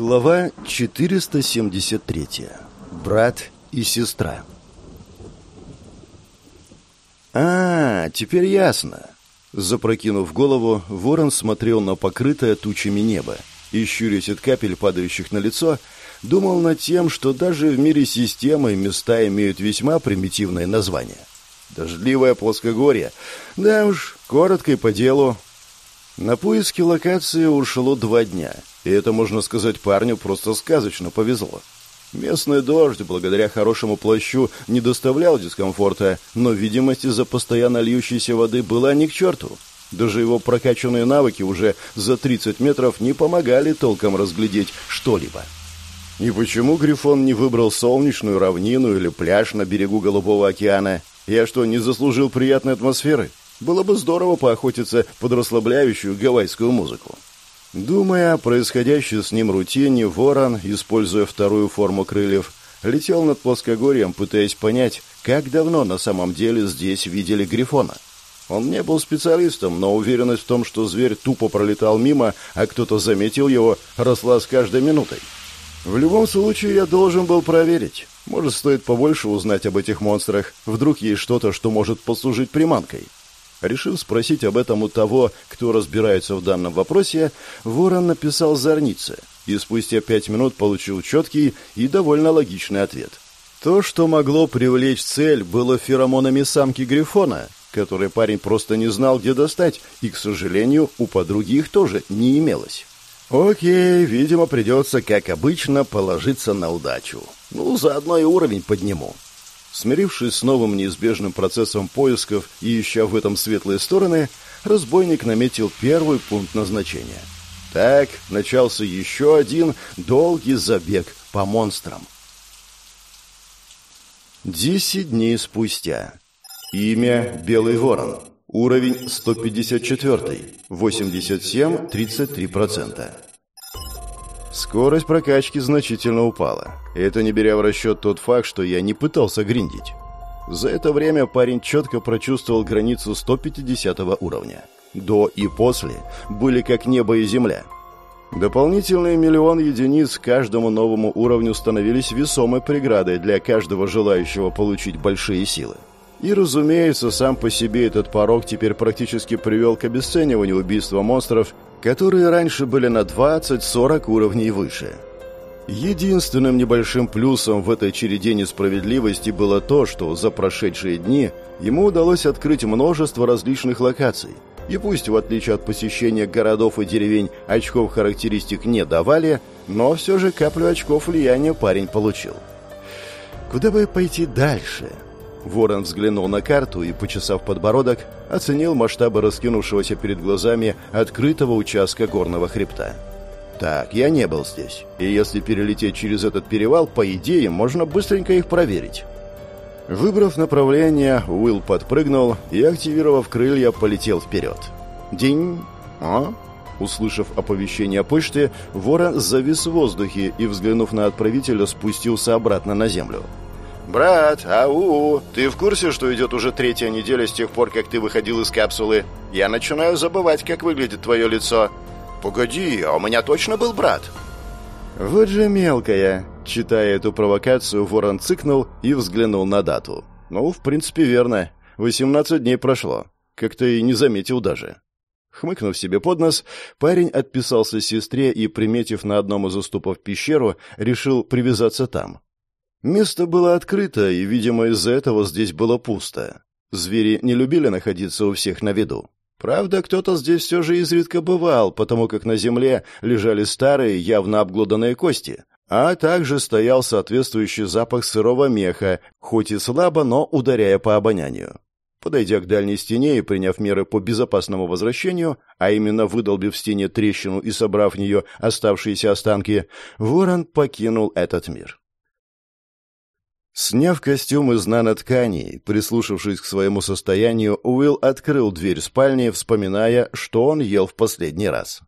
Глава 473. Брат и сестра. А, теперь ясно. Запрокинув голову, Ворон смотрел на покрытое тучами небо и, щурясь от капель, падающих на лицо, думал над тем, что даже в мире системы места имеют весьма примитивное название. Дождливое плоскогорье. Да уж, коротко и по делу. На поиски локации ушло два дня — и это, можно сказать, парню просто сказочно повезло. Местный дождь, благодаря хорошему плащу, не доставлял дискомфорта, но видимость из-за постоянно льющейся воды была ни к черту. Даже его прокачанные навыки уже за 30 метров не помогали толком разглядеть что-либо. И почему Грифон не выбрал солнечную равнину или пляж на берегу Голубого океана? Я что, не заслужил приятной атмосферы? Было бы здорово поохотиться под расслабляющую гавайскую музыку. Думая о происходящей с ним рутине, ворон, используя вторую форму крыльев, летел над плоскогорьем, пытаясь понять, как давно на самом деле здесь видели Грифона. Он не был специалистом, но уверенность в том, что зверь тупо пролетал мимо, а кто-то заметил его, росла с каждой минутой. В любом случае, я должен был проверить. Может, стоит побольше узнать об этих монстрах. Вдруг есть что-то, что может послужить приманкой. Решив спросить об этом у того, кто разбирается в данном вопросе, Ворон написал Зорнице и спустя пять минут получил четкий и довольно логичный ответ. То, что могло привлечь цель, было феромонами самки Грифона, которые парень просто не знал, где достать, и, к сожалению, у подруги их тоже не имелось. Окей, видимо, придется, как обычно, положиться на удачу. Ну, заодно и уровень подниму. Смирившись с новым неизбежным процессом поисков и ища в этом светлые стороны, разбойник наметил первый пункт назначения. Так начался еще один долгий забег по монстрам. Десять дней спустя. Имя Белый Ворон. Уровень 154. 87-33%. Скорость прокачки значительно упала. Это не беря в расчет тот факт, что я не пытался гриндить. За это время парень четко прочувствовал границу 150 уровня. До и после были как небо и земля. Дополнительные миллион единиц каждому новому уровню становились весомой преградой для каждого желающего получить большие силы. И, разумеется, сам по себе этот порог теперь практически привел к обесцениванию убийства монстров которые раньше были на 20-40 уровней выше. Единственным небольшим плюсом в этой череде несправедливости было то, что за прошедшие дни ему удалось открыть множество различных локаций. И пусть, в отличие от посещения городов и деревень, очков характеристик не давали, но все же каплю очков влияния парень получил. Куда бы пойти дальше? Ворон взглянул на карту и, почесав подбородок, оценил масштабы раскинувшегося перед глазами открытого участка горного хребта. «Так, я не был здесь, и если перелететь через этот перевал, по идее, можно быстренько их проверить». Выбрав направление, Уилл подпрыгнул и, активировав крылья, полетел вперед. «День! А?» Услышав оповещение о почте, ворон завис в воздухе и, взглянув на отправителя, спустился обратно на землю. «Брат, ау, ты в курсе, что идет уже третья неделя с тех пор, как ты выходил из капсулы? Я начинаю забывать, как выглядит твое лицо». «Погоди, а у меня точно был брат?» «Вот же мелкая!» Читая эту провокацию, ворон цыкнул и взглянул на дату. «Ну, в принципе, верно. 18 дней прошло. Как-то и не заметил даже». Хмыкнув себе под нос, парень отписался сестре и, приметив на одном из уступов пещеру, решил привязаться там. Место было открыто, и, видимо, из-за этого здесь было пусто. Звери не любили находиться у всех на виду. Правда, кто-то здесь все же изредка бывал, потому как на земле лежали старые, явно обглоданные кости, а также стоял соответствующий запах сырого меха, хоть и слабо, но ударяя по обонянию. Подойдя к дальней стене и приняв меры по безопасному возвращению, а именно выдолбив в стене трещину и собрав в нее оставшиеся останки, ворон покинул этот мир. Сняв костюм из нанотканей, прислушавшись к своему состоянию, Уилл открыл дверь спальни, вспоминая, что он ел в последний раз.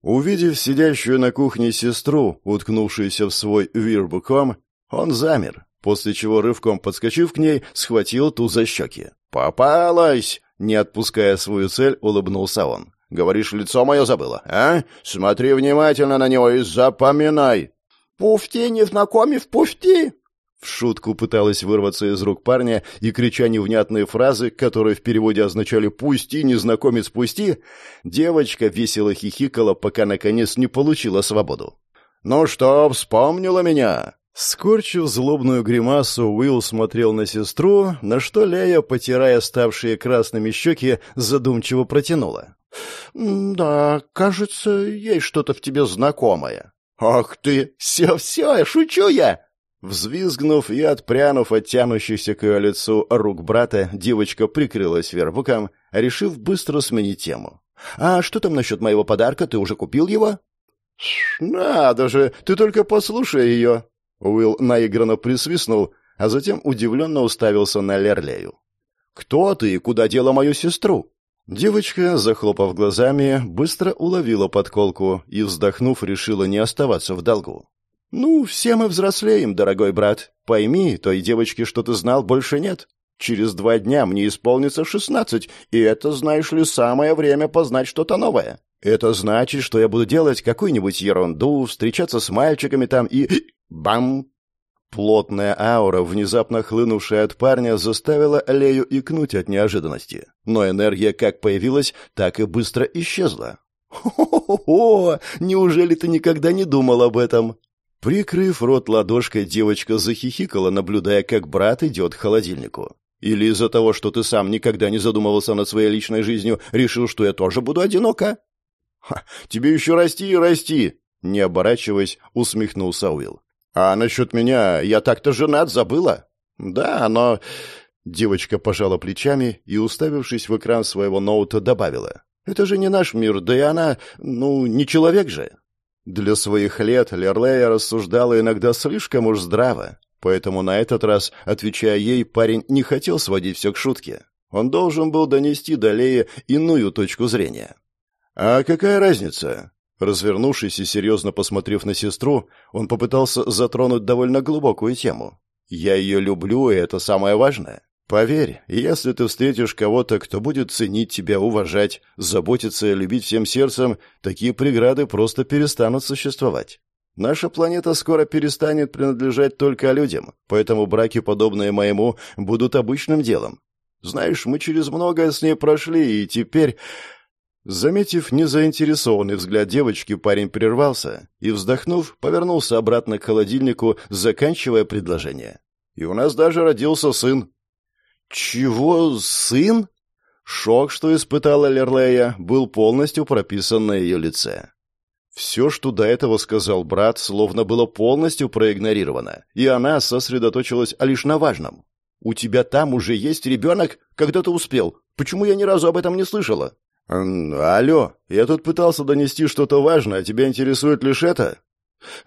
Увидев сидящую на кухне сестру, уткнувшуюся в свой вирбуком, он замер, после чего, рывком подскочив к ней, схватил ту за щеки. «Попалась!» — не отпуская свою цель, улыбнулся он. Говоришь, лицо мое забыла, а? Смотри внимательно на него и запоминай!» «Пуфти, не знакомив, пуфти!» В шутку пыталась вырваться из рук парня и, крича невнятные фразы, которые в переводе означали «пусти, незнакомец, пусти», девочка весело хихикала, пока наконец не получила свободу. «Ну что, вспомнила меня?» Скорчив злобную гримасу, Уилл смотрел на сестру, на что Лея, потирая ставшие красными щеки, задумчиво протянула. «Да, кажется, есть что-то в тебе знакомое». «Ах ты! Все-все, шучу я!» Взвизгнув и отпрянув от тянущихся к ее лицу рук брата, девочка прикрылась вербуком, решив быстро сменить тему. «А что там насчет моего подарка? Ты уже купил его?» «Надо же! Ты только послушай ее!» Уилл наигранно присвистнул, а затем удивленно уставился на Лерлею. «Кто ты и куда дела мою сестру?» Девочка, захлопав глазами, быстро уловила подколку и, вздохнув, решила не оставаться в долгу. «Ну, все мы взрослеем, дорогой брат. Пойми, той девочки, что ты знал, больше нет. Через два дня мне исполнится шестнадцать, и это, знаешь ли, самое время познать что-то новое. Это значит, что я буду делать какую-нибудь ерунду, встречаться с мальчиками там и... Бам! Плотная аура, внезапно хлынувшая от парня, заставила Лею икнуть от неожиданности. Но энергия как появилась, так и быстро исчезла. «Хо-хо-хо! Неужели ты никогда не думал об этом?» Прикрыв рот ладошкой, девочка захихикала, наблюдая, как брат идет к холодильнику. «Или из-за того, что ты сам никогда не задумывался над своей личной жизнью, решил, что я тоже буду одинока?» «Ха, тебе еще расти и расти!» Не оборачиваясь, усмехнулся Уилл. «А насчет меня, я так-то женат, забыла?» «Да, но...» Девочка пожала плечами и, уставившись в экран своего ноута, добавила. «Это же не наш мир, да и она, ну, не человек же». Для своих лет Лерлея рассуждала иногда слишком уж здраво, поэтому на этот раз, отвечая ей, парень не хотел сводить все к шутке. Он должен был донести до Леи иную точку зрения. «А какая разница? Развернувшись и серьезно посмотрев на сестру, он попытался затронуть довольно глубокую тему. «Я ее люблю, и это самое важное. Поверь, если ты встретишь кого-то, кто будет ценить тебя, уважать, заботиться и любить всем сердцем, такие преграды просто перестанут существовать. Наша планета скоро перестанет принадлежать только людям, поэтому браки, подобные моему, будут обычным делом. Знаешь, мы через многое с ней прошли, и теперь Заметив незаинтересованный взгляд девочки, парень прервался и, вздохнув, повернулся обратно к холодильнику, заканчивая предложение. «И у нас даже родился сын». «Чего, сын?» Шок, что испытала Лерлея, был полностью прописан на ее лице. Все, что до этого сказал брат, словно было полностью проигнорировано, и она сосредоточилась лишь на важном. «У тебя там уже есть ребенок? Когда ты успел? Почему я ни разу об этом не слышала?» «Алло, я тут пытался донести что-то важное, а тебя интересует лишь это?»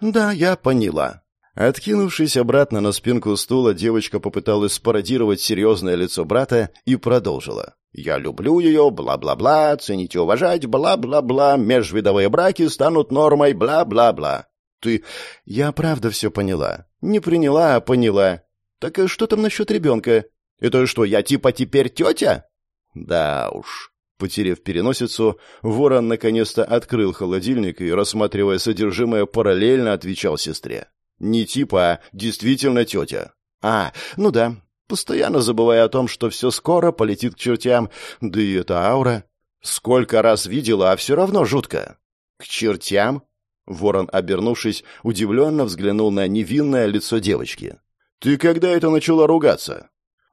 «Да, я поняла». Откинувшись обратно на спинку стула, девочка попыталась спародировать серьезное лицо брата и продолжила. «Я люблю ее, бла-бла-бла, ценить и уважать, бла-бла-бла, межвидовые браки станут нормой, бла-бла-бла». «Ты...» «Я правда все поняла. Не приняла, а поняла. Так э, что там насчет ребенка? Это что, я типа теперь тетя?» «Да уж». Потерев переносицу, ворон наконец-то открыл холодильник и, рассматривая содержимое, параллельно отвечал сестре. «Не типа, а действительно тетя». «А, ну да, постоянно забывая о том, что все скоро полетит к чертям, да и эта аура. Сколько раз видела, а все равно жутко». «К чертям?» Ворон, обернувшись, удивленно взглянул на невинное лицо девочки. «Ты когда это начала ругаться?»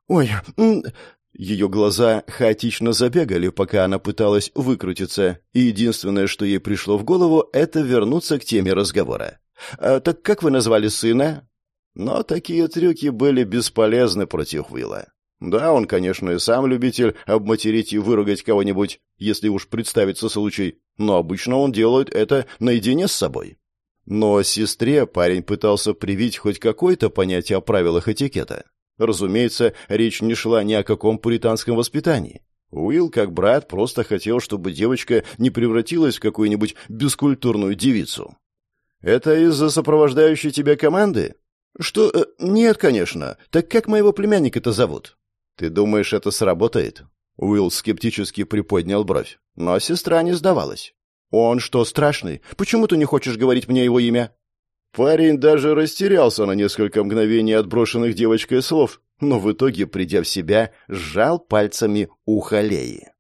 «Ой, ее глаза хаотично забегали, пока она пыталась выкрутиться, и единственное, что ей пришло в голову, это вернуться к теме разговора. «А, «Так как вы назвали сына?» Но такие трюки были бесполезны против Уилла. Да, он, конечно, и сам любитель обматерить и выругать кого-нибудь, если уж представится случай, но обычно он делает это наедине с собой. Но сестре парень пытался привить хоть какое-то понятие о правилах этикета. Разумеется, речь не шла ни о каком пуританском воспитании. Уилл, как брат, просто хотел, чтобы девочка не превратилась в какую-нибудь бескультурную девицу. «Это из-за сопровождающей тебя команды?» «Что? Э, нет, конечно. Так как моего племянника-то зовут?» «Ты думаешь, это сработает?» Уилл скептически приподнял бровь. Но сестра не сдавалась. «Он что, страшный? Почему ты не хочешь говорить мне его имя?» Парень даже растерялся на несколько мгновений от брошенных девочкой слов, но в итоге, придя в себя, сжал пальцами ухо Леи.